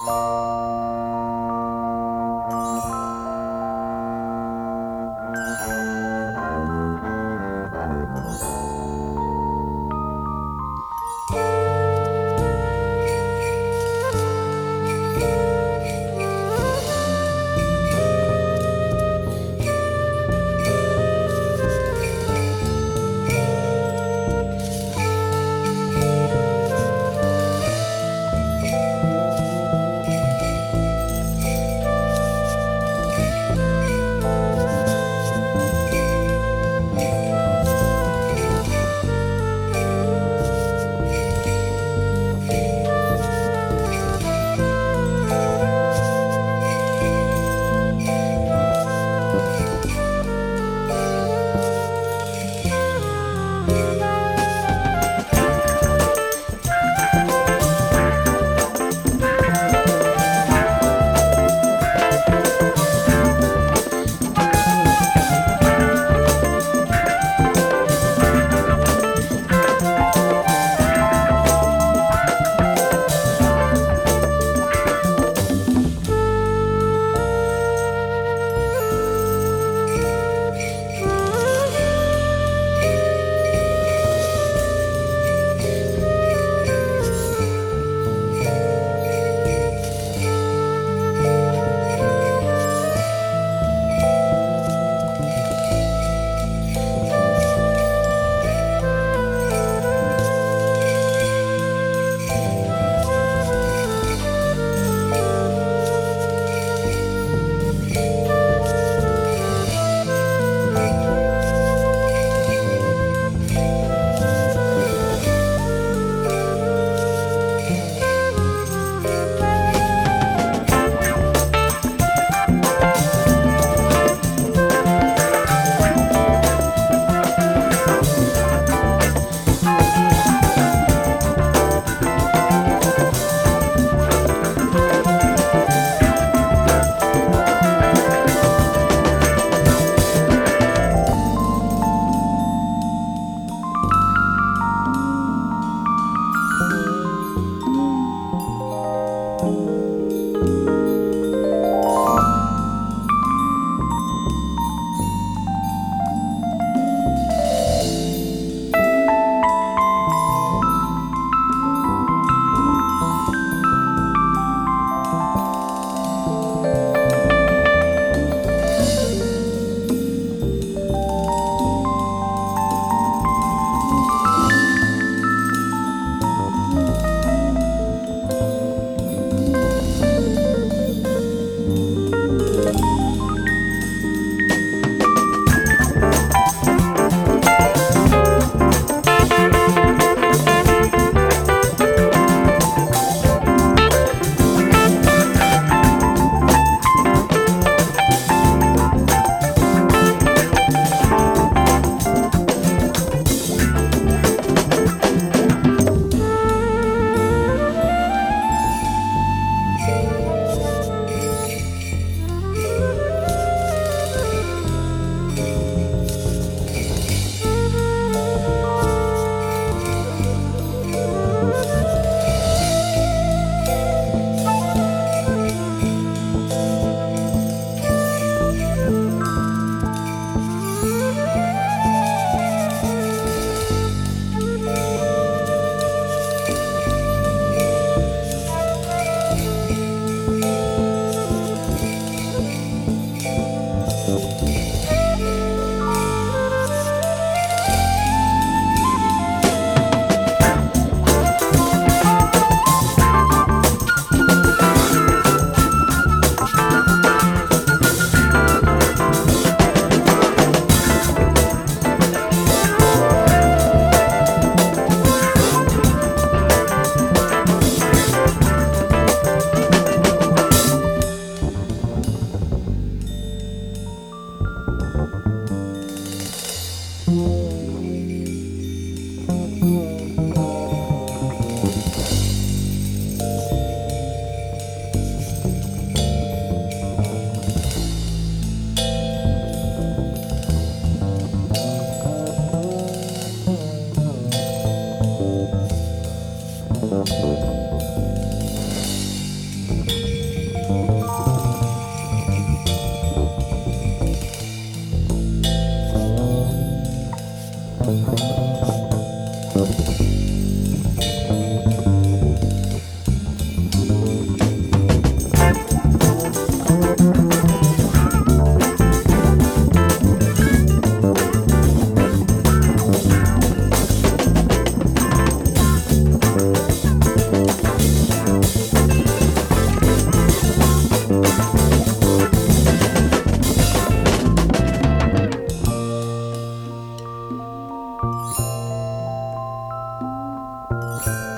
Música Bye.